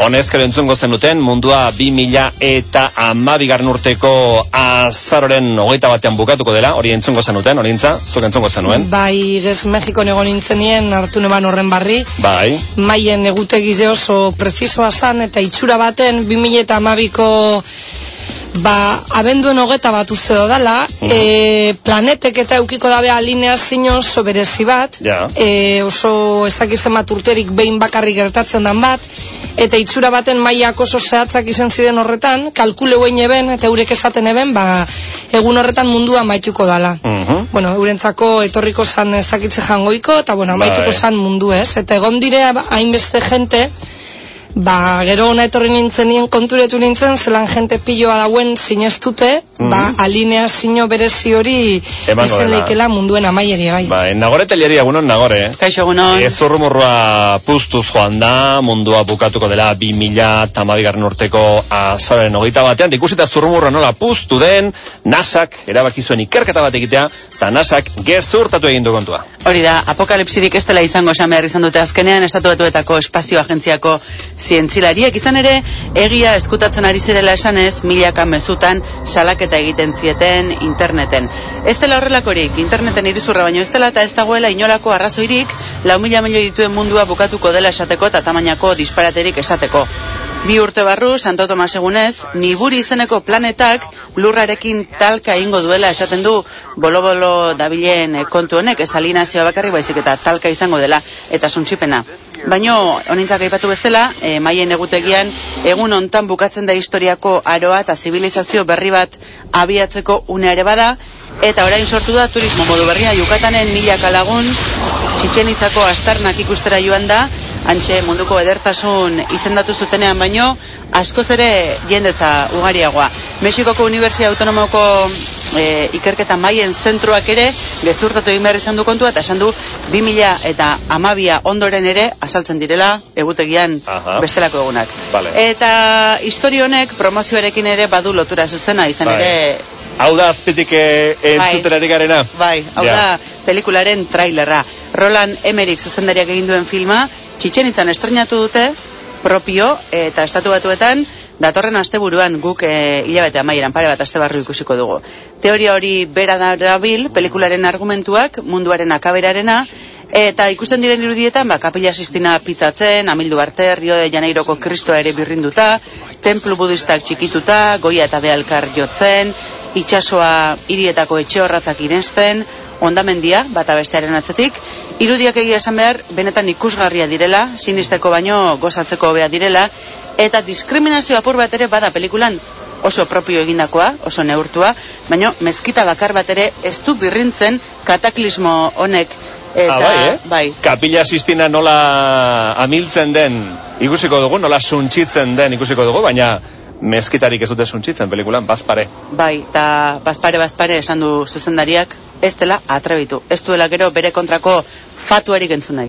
Honezkero entzungo zenuten mundua 2000 eta amabigarren urteko azaroren hogeita batean bukatuko dela, hori entzungo zenuten, hori intza, zuk entzungo zenuen. Bai, gez Mexiko nego nintzenien hartu neban horren barri. Bai. Maien egutegi oso prezisoa zan eta itxura baten 2000 eta amabiko ba, abenduen hogeta bat uste dodala, e, planetek eta eukiko dabe alinea zino oso berezi bat, Ja. e, oso ez dakizen bat urterik behin bakarrik gertatzen dan bat, eta itxura baten mailak oso zehatzak izan ziren horretan, kalkule guen eben, eta eurek esaten eben, ba, egun horretan mundua maituko dala. Mhm. Bueno, eurentzako etorriko zan ezakitze jangoiko, eta bueno, amaituko Bai. zan mundu ez. Eta egon dire ba, hainbeste jente, ba, gero ona etorri nintzen nien konturetu nintzen, zelan jente piloa dauen sinestute, ba, alinea sino berezi hori dela. leikela munduen amaieri bai. Bai, nagore teliari egunon nagore, eh? Kaixo egunon. Ez urrumurrua puztuz joan da, mundua bukatuko dela 2000 eta amabigarren urteko azaroren hogeita batean, ikusita zurrumurra nola puztu den, nasak erabaki zuen ikerketa bat egitea, eta nasak gezurtatu egin du kontua. Hori da, apokalipsirik ez dela izango esan behar izan dute azkenean, estatu batuetako espazio agentziako zientzilariek izan ere, egia eskutatzen ari zirela esanez, milaka mezutan salaketa egiten zieten interneten. Ez dela horrelakorik, interneten iruzurra baino ez dela eta ez dagoela inolako arrazoirik, lau mila milioi dituen mundua bukatuko dela esateko eta tamainako disparaterik esateko. Bi urte barru, Santo Tomas egunez, Niburi izeneko planetak lurrarekin talka ingo duela esaten du bolo-bolo dabilen eh, kontu honek, ez alinazioa bakarrik baizik eta talka izango dela, eta suntsipena. Baino, honintzak aipatu bezala, e, maien egutegian, egun hontan bukatzen da historiako aroa eta zibilizazio berri bat abiatzeko une ere bada, eta orain sortu da turismo modu berria. Yukatanen milaka lagun, txitxenitzako astarnak ikustera joan da, antxe munduko edertasun izendatu zutenean baino, askoz ere jendetza ugariagoa. Mexikoko Unibertsia Autonomoko e, ikerketa maien zentroak ere gezurtatu egin behar izan du kontua eta esan du 2000 eta amabia ondoren ere asaltzen direla egutegian Aha. bestelako egunak. Vale. Eta histori honek promozioarekin ere badu lotura zuzena izan Bai. ere Hau da azpitik eh, entzuten ari garena? Bai, hau Ja. da pelikularen trailerra. Roland Emmerich zuzendariak egin duen filma, txitxenitzan estrenatu dute, propio, eta estatu batuetan, datorren asteburuan guk e, hilabete amaieran pare bat aste barru ikusiko dugu. Teoria hori bera darabil, pelikularen argumentuak, munduaren akaberarena, eta ikusten diren irudietan, ba, kapila sistina pizzatzen, amildu arte, Rio de Janeiroko kristoa ere birrinduta, templu budistak txikituta, goia eta behalkar jotzen, itxasoa hirietako etxe horratzak irensten, ondamendia, bata bestearen atzetik, irudiak egia esan behar, benetan ikusgarria direla, sinisteko baino gozatzeko hobea direla, eta diskriminazio apur bat ere bada pelikulan oso propio egindakoa, oso neurtua, baino mezkita bakar bat ere ez du birrintzen kataklismo honek eta, ah, bai, eh? bai, Kapila Sistina nola amiltzen den ikusiko dugu, nola suntxitzen den ikusiko dugu, baina mezkitarik ez dute suntxitzen pelikulan, bazpare. bai, eta bazpare bazpare esan du zuzendariak, ez dela atrebitu, ez duela gero bere kontrako fatuarik entzun nahi.